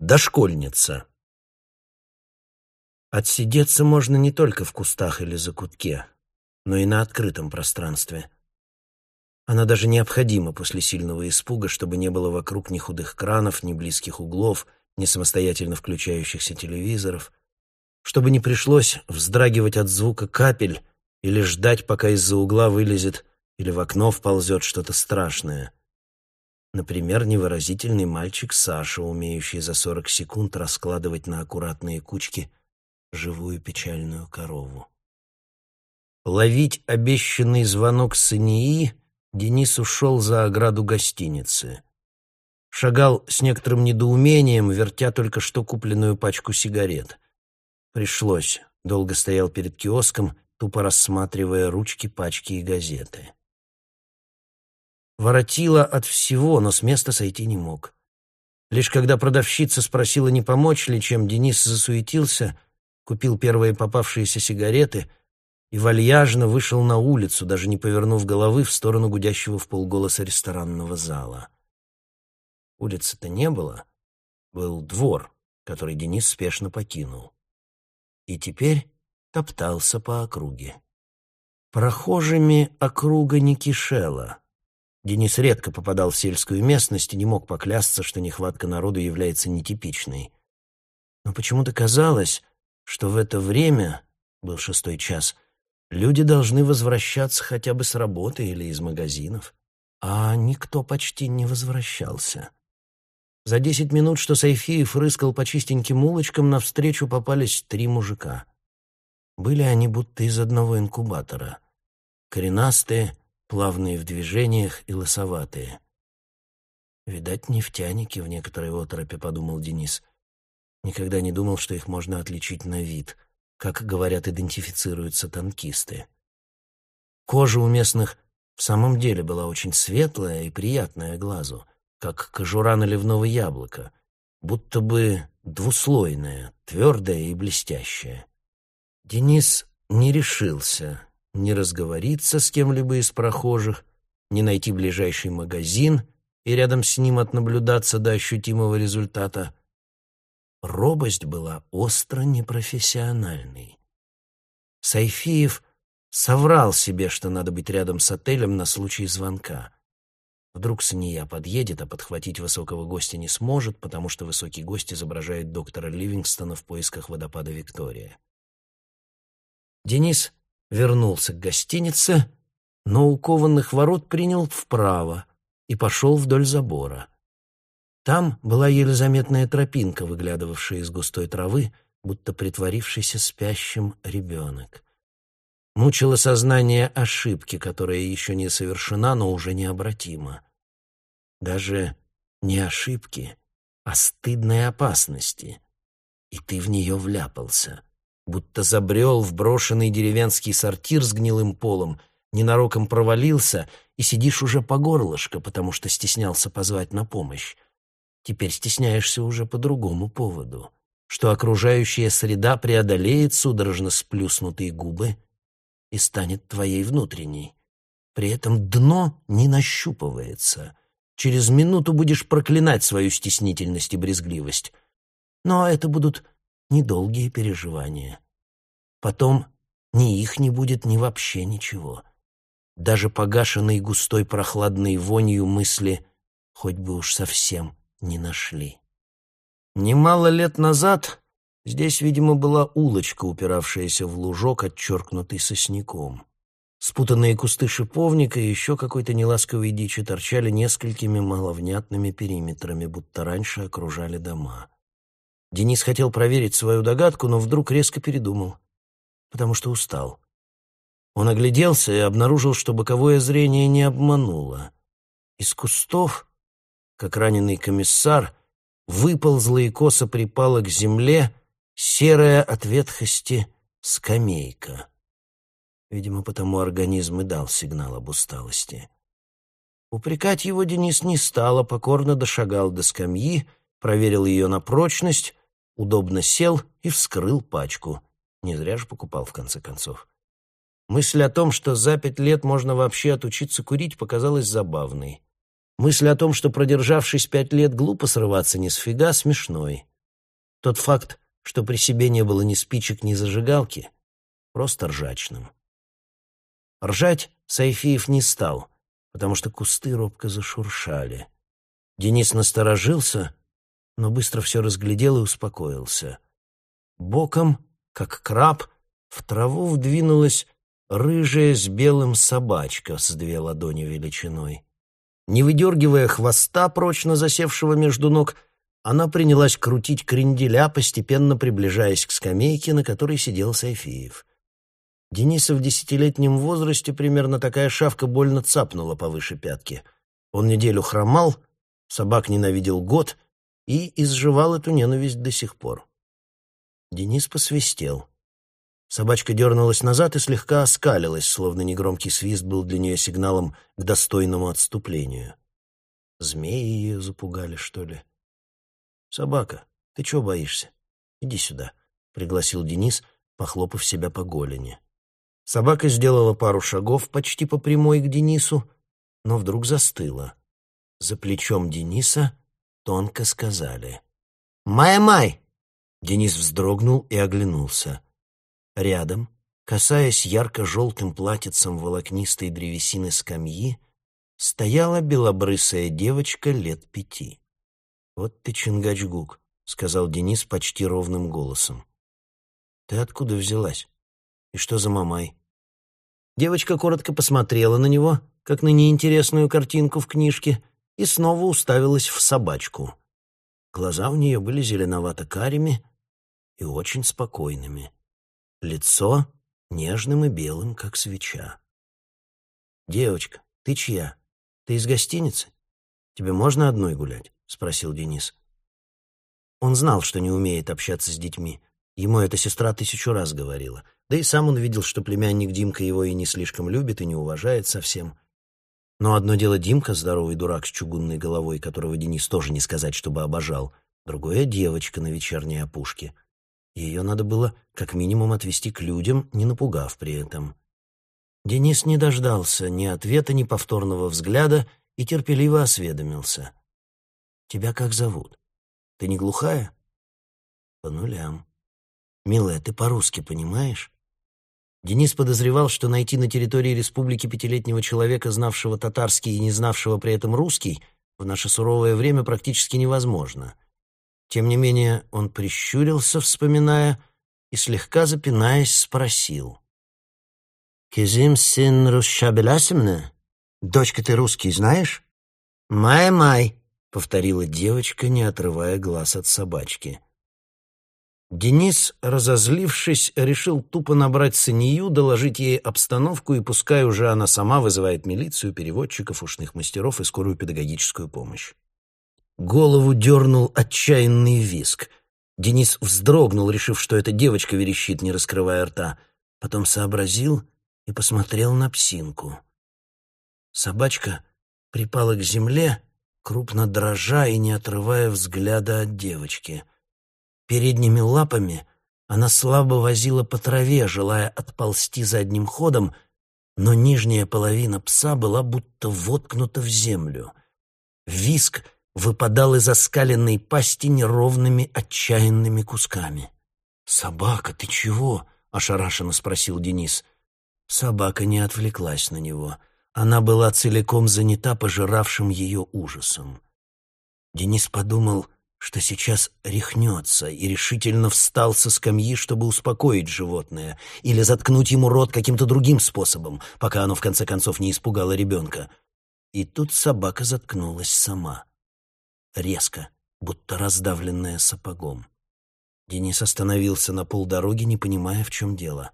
Дошкольница. Отсидеться можно не только в кустах или закутке, но и на открытом пространстве. Она даже необходима после сильного испуга, чтобы не было вокруг ни худых кранов, ни близких углов, ни самостоятельно включающихся телевизоров, чтобы не пришлось вздрагивать от звука капель или ждать, пока из-за угла вылезет или в окно вползет что-то страшное. Например, невыразительный мальчик Саша, умеющий за 40 секунд раскладывать на аккуратные кучки живую печальную корову. Ловить обещанный звонок Сании Денис ушел за ограду гостиницы. Шагал с некоторым недоумением, вертя только что купленную пачку сигарет. Пришлось. Долго стоял перед киоском, тупо рассматривая ручки, пачки и газеты. Воротило от всего, но с места сойти не мог. Лишь когда продавщица спросила, не помочь ли, чем Денис засуетился, купил первые попавшиеся сигареты и вальяжно вышел на улицу, даже не повернув головы в сторону гудящего в полголоса ресторанного зала. Улицы-то не было, был двор, который Денис спешно покинул. И теперь топтался по округе. Прохожими округа не кишела — Денис редко попадал в сельскую местность и не мог поклясться, что нехватка народу является нетипичной. Но почему-то казалось, что в это время, был шестой час, люди должны возвращаться хотя бы с работы или из магазинов. А никто почти не возвращался. За десять минут, что Сайфиев рыскал по чистеньким улочкам, навстречу попались три мужика. Были они будто из одного инкубатора. Коренастые, плавные в движениях и лосоватые. «Видать, нефтяники в некоторой оторопе», — подумал Денис. Никогда не думал, что их можно отличить на вид, как, говорят, идентифицируются танкисты. Кожа у местных в самом деле была очень светлая и приятная глазу, как кожура наливного яблока, будто бы двуслойная, твердая и блестящая. Денис не решился не разговориться с кем-либо из прохожих, не найти ближайший магазин и рядом с ним отнаблюдаться до ощутимого результата. Робость была остро непрофессиональной. Сайфиев соврал себе, что надо быть рядом с отелем на случай звонка. Вдруг Сания подъедет, а подхватить высокого гостя не сможет, потому что высокий гость изображает доктора Ливингстона в поисках водопада Виктория. Денис вернулся к гостинице, но у кованых ворот принял вправо и пошел вдоль забора. Там была еле заметная тропинка, выглядывавшая из густой травы, будто притворившийся спящим ребенок. Мучило сознание ошибки, которая еще не совершена, но уже необратима. Даже не ошибки, а стыдной опасности. И ты в нее вляпался будто забрел в брошенный деревенский сортир с гнилым полом, ненароком провалился и сидишь уже по горлышко, потому что стеснялся позвать на помощь. Теперь стесняешься уже по другому поводу, что окружающая среда преодолеет судорожно сплюснутые губы и станет твоей внутренней. При этом дно не нащупывается. Через минуту будешь проклинать свою стеснительность и брезгливость. Но это будут недолгие переживания. Потом ни их не будет, ни вообще ничего. Даже погашенной густой прохладной вонью мысли хоть бы уж совсем не нашли. Немало лет назад здесь, видимо, была улочка, упиравшаяся в лужок, отчеркнутый сосняком. Спутанные кусты шиповника и еще какой-то неласковой дичи торчали несколькими маловнятными периметрами, будто раньше окружали дома. Денис хотел проверить свою догадку, но вдруг резко передумал, потому что устал. Он огляделся и обнаружил, что боковое зрение не обмануло. Из кустов, как раненый комиссар, выползла и косо припала к земле серая от ветхости скамейка. Видимо, потому организм и дал сигнал об усталости. Упрекать его Денис не стал, а покорно дошагал до скамьи, проверил ее на прочность удобно сел и вскрыл пачку. Не зря же покупал, в конце концов. Мысль о том, что за пять лет можно вообще отучиться курить, показалась забавной. Мысль о том, что, продержавшись пять лет, глупо срываться ни с фига, смешной. Тот факт, что при себе не было ни спичек, ни зажигалки, просто ржачным. Ржать Сайфиев не стал, потому что кусты робко зашуршали. Денис насторожился, но быстро все разглядел и успокоился. Боком, как краб, в траву вдвинулась рыжая с белым собачка с две ладони величиной. Не выдергивая хвоста, прочно засевшего между ног, она принялась крутить кренделя, постепенно приближаясь к скамейке, на которой сидел Сайфиев. Дениса в десятилетнем возрасте примерно такая шавка больно цапнула повыше пятки. Он неделю хромал, собак ненавидел год и изживал эту ненависть до сих пор. Денис посвистел. Собачка дернулась назад и слегка оскалилась, словно негромкий свист был для нее сигналом к достойному отступлению. Змеи ее запугали, что ли? «Собака, ты чего боишься? Иди сюда», — пригласил Денис, похлопав себя по голени. Собака сделала пару шагов почти по прямой к Денису, но вдруг застыла. За плечом Дениса тонко сказали «Май-май!» Денис вздрогнул и оглянулся. Рядом, касаясь ярко-желтым платьицем волокнистой древесины скамьи, стояла белобрысая девочка лет пяти. «Вот ты Чингачгук», — сказал Денис почти ровным голосом. «Ты откуда взялась? И что за мамай?» Девочка коротко посмотрела на него, как на неинтересную картинку в книжке, и снова уставилась в собачку. Глаза у нее были зеленовато-карими и очень спокойными лицо нежным и белым, как свеча. «Девочка, ты чья? Ты из гостиницы? Тебе можно одной гулять?» — спросил Денис. Он знал, что не умеет общаться с детьми. Ему эта сестра тысячу раз говорила. Да и сам он видел, что племянник Димка его и не слишком любит, и не уважает совсем. Но одно дело Димка, здоровый дурак с чугунной головой, которого Денис тоже не сказать, чтобы обожал. Другое — девочка на вечерней опушке — ее надо было как минимум отвести к людям, не напугав при этом. Денис не дождался ни ответа, ни повторного взгляда и терпеливо осведомился. «Тебя как зовут? Ты не глухая?» «По нулям». «Милая, ты по-русски понимаешь?» Денис подозревал, что найти на территории республики пятилетнего человека, знавшего татарский и не знавшего при этом русский, в наше суровое время практически невозможно — тем не менее он прищурился, вспоминая, и, слегка запинаясь, спросил. «Кизим сын Русшабелясимна? Дочка ты русский знаешь?» «Май-май», — повторила девочка, не отрывая глаз от собачки. Денис, разозлившись, решил тупо набрать Санию, доложить ей обстановку, и пускай уже она сама вызывает милицию, переводчиков, ушных мастеров и скорую педагогическую помощь. Голову дернул отчаянный виск. Денис вздрогнул, решив, что эта девочка верещит, не раскрывая рта. Потом сообразил и посмотрел на псинку. Собачка припала к земле, крупно дрожа и не отрывая взгляда от девочки. Передними лапами она слабо возила по траве, желая отползти задним ходом, но нижняя половина пса была будто воткнута в землю. Виск выпадал из оскаленной пасти неровными отчаянными кусками. «Собака, ты чего?» — ошарашенно спросил Денис. Собака не отвлеклась на него. Она была целиком занята пожиравшим ее ужасом. Денис подумал, что сейчас рехнется, и решительно встал со скамьи, чтобы успокоить животное или заткнуть ему рот каким-то другим способом, пока оно в конце концов не испугало ребенка. И тут собака заткнулась сама резко, будто раздавленная сапогом. Денис остановился на полдороги, не понимая, в чем дело.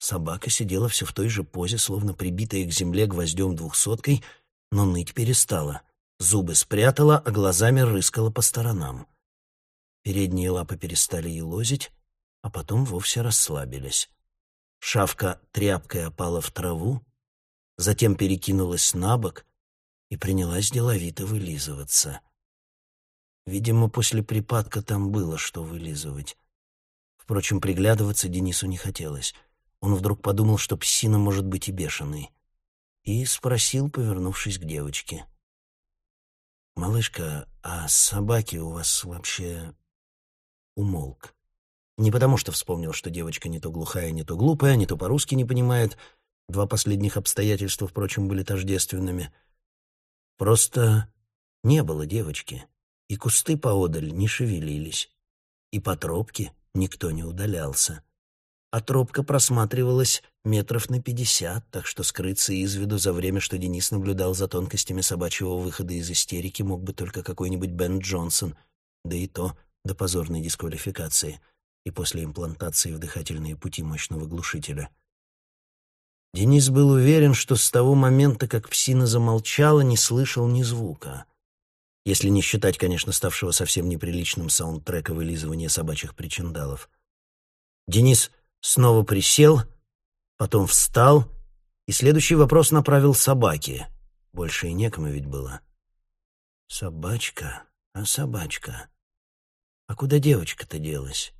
Собака сидела все в той же позе, словно прибитая к земле гвоздем двухсоткой, но ныть перестала. Зубы спрятала, а глазами рыскала по сторонам. Передние лапы перестали елозить, а потом вовсе расслабились. Шавка тряпкой опала в траву, затем перекинулась на бок и принялась деловито вылизываться — Видимо, после припадка там было что вылизывать. Впрочем, приглядываться Денису не хотелось. Он вдруг подумал, что псина может быть и бешеной. И спросил, повернувшись к девочке. «Малышка, а собаки у вас вообще...» Умолк. Не потому что вспомнил, что девочка не то глухая, не то глупая, не то по-русски не понимает. Два последних обстоятельства, впрочем, были тождественными. Просто не было девочки, и кусты поодаль не шевелились, и по тропке никто не удалялся. А тропка просматривалась метров на пятьдесят, так что скрыться из виду за время, что Денис наблюдал за тонкостями собачьего выхода из истерики, мог бы только какой-нибудь Бен Джонсон, да и то до позорной дисквалификации и после имплантации в дыхательные пути мощного глушителя. Денис был уверен, что с того момента, как псина замолчала, не слышал ни звука. Если не считать, конечно, ставшего совсем неприличным саундтрека вылизывания собачьих причиндалов. Денис снова присел, потом встал и следующий вопрос направил собаке. Больше и некому ведь было. «Собачка, а собачка? А куда девочка-то делась?»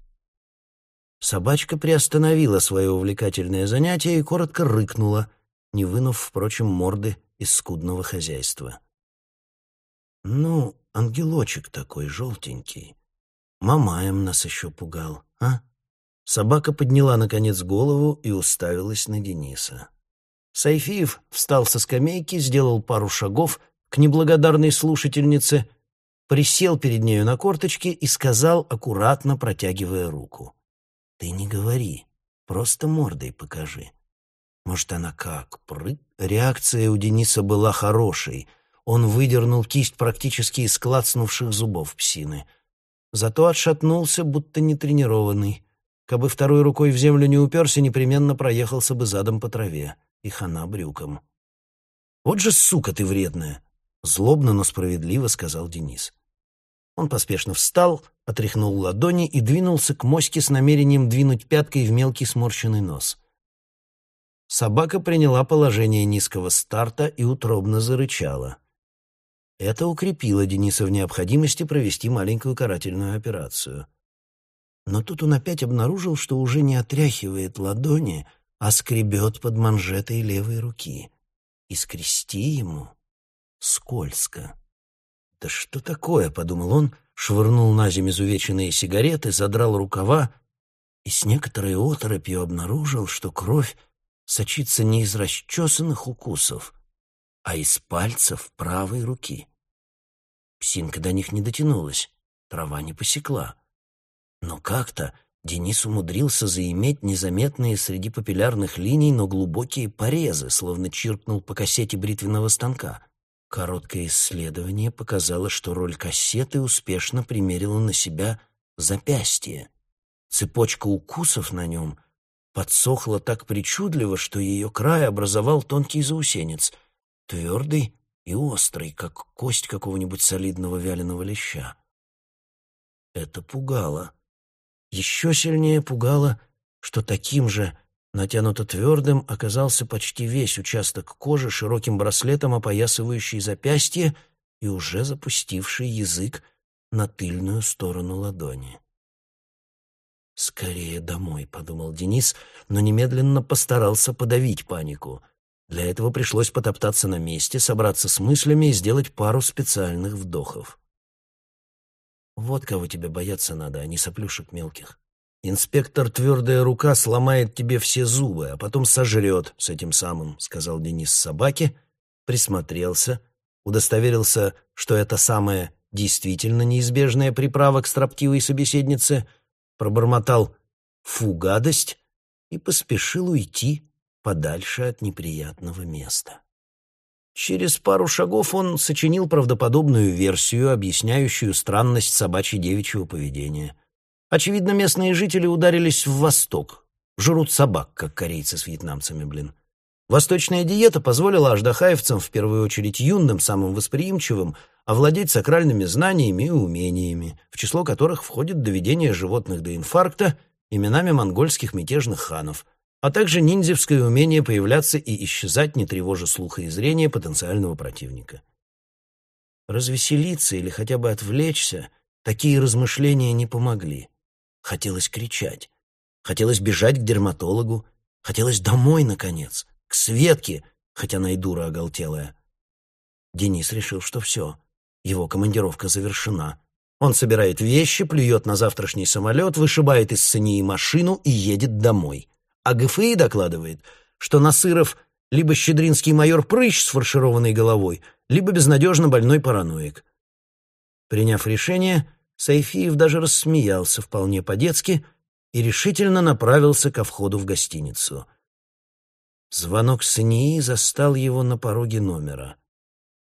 Собачка приостановила свое увлекательное занятие и коротко рыкнула, не вынув, впрочем, морды из скудного хозяйства. «Ну, ангелочек такой желтенький. Мамаем нас еще пугал, а?» Собака подняла, наконец, голову и уставилась на Дениса. Сайфиев встал со скамейки, сделал пару шагов к неблагодарной слушательнице, присел перед нею на корточки и сказал, аккуратно протягивая руку. «Ты не говори, просто мордой покажи». Может, она как, прыг? Реакция у Дениса была хорошей. Он выдернул кисть практически из клацнувших зубов псины. Зато отшатнулся, будто нетренированный. Кабы второй рукой в землю не уперся, непременно проехался бы задом по траве и хана брюком. «Вот же сука ты вредная!» — злобно, но справедливо сказал Денис. Он поспешно встал, отряхнул ладони и двинулся к моське с намерением двинуть пяткой в мелкий сморщенный нос. Собака приняла положение низкого старта и утробно зарычала. Это укрепило Дениса в необходимости провести маленькую карательную операцию. Но тут он опять обнаружил, что уже не отряхивает ладони, а скребет под манжетой левой руки. И скрести ему скользко. «Да что такое?» — подумал он, швырнул на землю изувеченные сигареты, задрал рукава и с некоторой оторопью обнаружил, что кровь сочится не из расчесанных укусов, а из пальцев правой руки. Псинка до них не дотянулась, трава не посекла. Но как-то Денис умудрился заиметь незаметные среди папиллярных линий, но глубокие порезы, словно чиркнул по кассете бритвенного станка. Короткое исследование показало, что роль кассеты успешно примерила на себя запястье. Цепочка укусов на нем подсохла так причудливо, что ее край образовал тонкий заусенец, твердый и острый, как кость какого-нибудь солидного вяленого леща. Это пугало. Еще сильнее пугало, что таким же натянуто твердым оказался почти весь участок кожи, широким браслетом опоясывающий запястье и уже запустивший язык на тыльную сторону ладони. «Скорее домой», — подумал Денис, но немедленно постарался подавить панику. Для этого пришлось потоптаться на месте, собраться с мыслями и сделать пару специальных вдохов. Вот кого тебе бояться надо, а не соплюшек мелких. Инспектор «Твердая рука» сломает тебе все зубы, а потом сожрет с этим самым, — сказал Денис собаке, присмотрелся, удостоверился, что это самая действительно неизбежная приправа к строптивой собеседнице, пробормотал «фу, гадость» и поспешил уйти подальше от неприятного места. Через пару шагов он сочинил правдоподобную версию, объясняющую странность собачьей-девичьего поведения. Очевидно, местные жители ударились в восток. Жрут собак, как корейцы с вьетнамцами, блин. Восточная диета позволила аждахаевцам, в первую очередь юным, самым восприимчивым, овладеть сакральными знаниями и умениями, в число которых входит доведение животных до инфаркта именами монгольских мятежных ханов – а также ниндзевское умение появляться и исчезать, не тревожа слуха и зрения потенциального противника. Развеселиться или хотя бы отвлечься такие размышления не помогли. Хотелось кричать, хотелось бежать к дерматологу, хотелось домой, наконец, к Светке, хотя она и дура оголтелая. Денис решил, что все, Его командировка завершена. Он собирает вещи, плюет на завтрашний самолет, вышибает из Сании машину и едет домой. А ГФИ докладывает, что Насыров либо щедринский майор Прыщ с фаршированной головой, либо безнадежно больной параноик. Приняв решение, Сайфиев даже рассмеялся вполне по-детски и решительно направился ко входу в гостиницу. Звонок Сании застал его на пороге номера.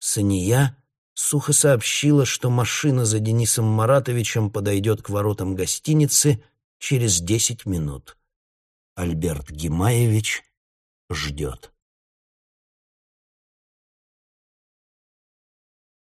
Сания сухо сообщила, что машина за Денисом Маратовичем подойдет к воротам гостиницы через десять минут. Альберт Гимаевич ждет.